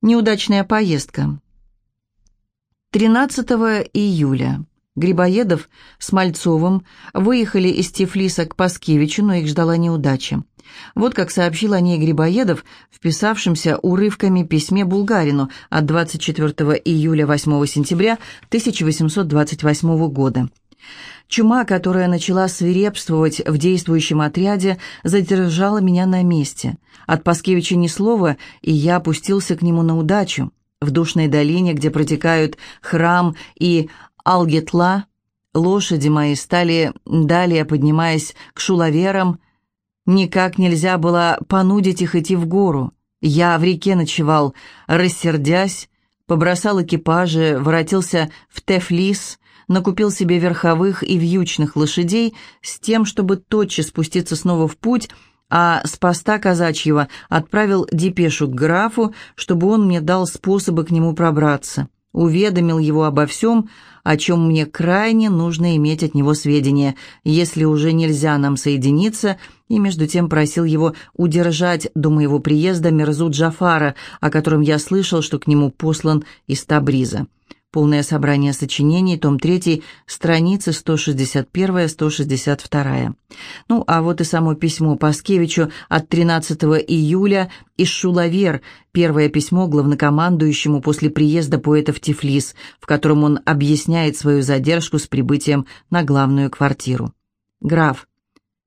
Неудачная поездка. 13 июля. Грибоедов с Мальцовым выехали из Тифлиса к Паскевичу, но их ждала неудача. Вот как сообщил о ней Грибоедов, вписавшимся урывками письме Булгарину от 24 июля 8 сентября 1828 года. Чума, которая начала свирепствовать в действующем отряде, задержала меня на месте. От Паскевича ни слова, и я опустился к нему на удачу. В душной долине, где протекают храм и Алгетла, лошади мои стали, далее поднимаясь к шулаверам, никак нельзя было понудить их идти в гору. Я в реке ночевал, рассердясь, побросал экипажи, воротился в Тефлис, накупил себе верховых и вьючных лошадей с тем, чтобы тотчас спуститься снова в путь, а с поста казачьего отправил депешу к графу, чтобы он мне дал способы к нему пробраться. Уведомил его обо всем, о чем мне крайне нужно иметь от него сведения, если уже нельзя нам соединиться, и между тем просил его удержать до моего приезда Мерзу Джафара, о котором я слышал, что к нему послан из Табриза. Полное собрание сочинений, том 3, страницы 161-162. Ну, а вот и само письмо Паскевичу от 13 июля из Шулавер, первое письмо главнокомандующему после приезда поэта в Тифлис, в котором он объясняет свою задержку с прибытием на главную квартиру. «Граф,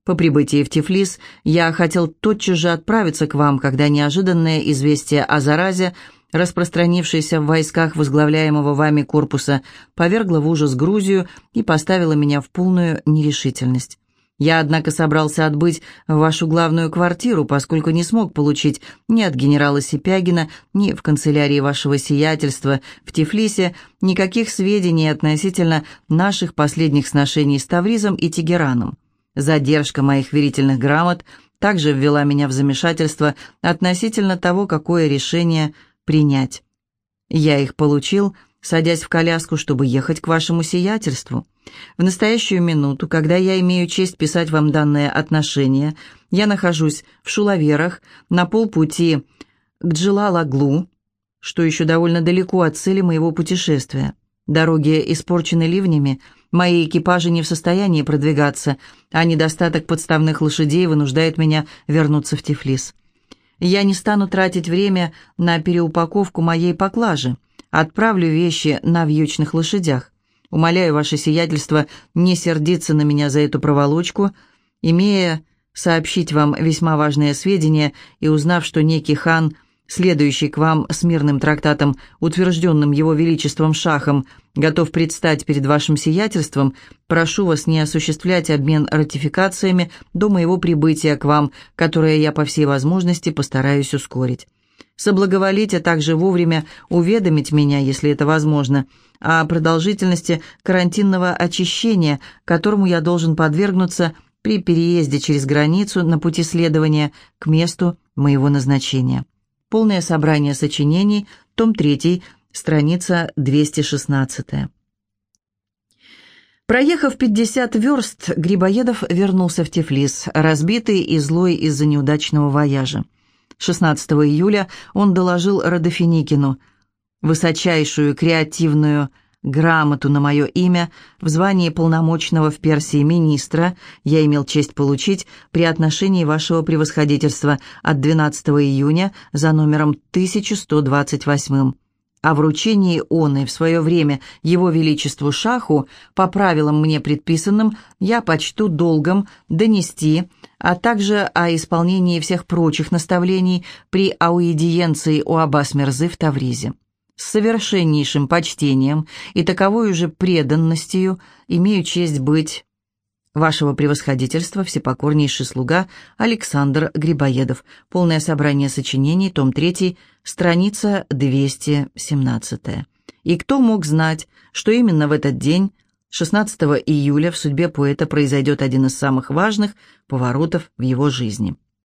по прибытии в Тифлис я хотел тотчас же отправиться к вам, когда неожиданное известие о заразе – распространившаяся в войсках возглавляемого вами корпуса, повергла в ужас Грузию и поставила меня в полную нерешительность. Я, однако, собрался отбыть в вашу главную квартиру, поскольку не смог получить ни от генерала Сипягина, ни в канцелярии вашего сиятельства в Тифлисе никаких сведений относительно наших последних сношений с Тавризом и Тегераном. Задержка моих верительных грамот также ввела меня в замешательство относительно того, какое решение – принять. Я их получил, садясь в коляску, чтобы ехать к вашему сиятельству. В настоящую минуту, когда я имею честь писать вам данное отношение, я нахожусь в Шулаверах на полпути к Джелалаглу, что еще довольно далеко от цели моего путешествия. Дороги испорчены ливнями, мои экипажи не в состоянии продвигаться, а недостаток подставных лошадей вынуждает меня вернуться в Тифлис. Я не стану тратить время на переупаковку моей поклажи. Отправлю вещи на вьючных лошадях. Умоляю ваше сиятельство не сердиться на меня за эту проволочку, имея сообщить вам весьма важные сведения и узнав, что некий хан – следующий к вам с мирным трактатом, утвержденным его величеством шахом, готов предстать перед вашим сиятельством, прошу вас не осуществлять обмен ратификациями до моего прибытия к вам, которое я по всей возможности постараюсь ускорить. Соблаговолите также вовремя уведомить меня, если это возможно, о продолжительности карантинного очищения, которому я должен подвергнуться при переезде через границу на пути следования к месту моего назначения. Полное собрание сочинений, том 3, страница 216. Проехав 50 верст, Грибоедов вернулся в Тифлис, разбитый и злой из-за неудачного вояжа. 16 июля он доложил Родофиникину высочайшую креативную грамоту на мое имя в звании полномочного в Персии министра. Я имел честь получить при отношении вашего превосходительства от 12 июня за номером 1128 о вручении он и в свое время его величеству шаху по правилам мне предписанным я почту долгом донести, а также о исполнении всех прочих наставлений при аудиенции у Аббас Мерзы в Тавризе с совершеннейшим почтением и таковой же преданностью имею честь быть вашего превосходительства, всепокорнейший слуга Александр Грибоедов. Полное собрание сочинений, том 3, страница 217. И кто мог знать, что именно в этот день, 16 июля, в судьбе поэта произойдет один из самых важных поворотов в его жизни –